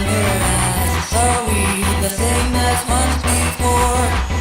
under eyes. Are we the same as once before?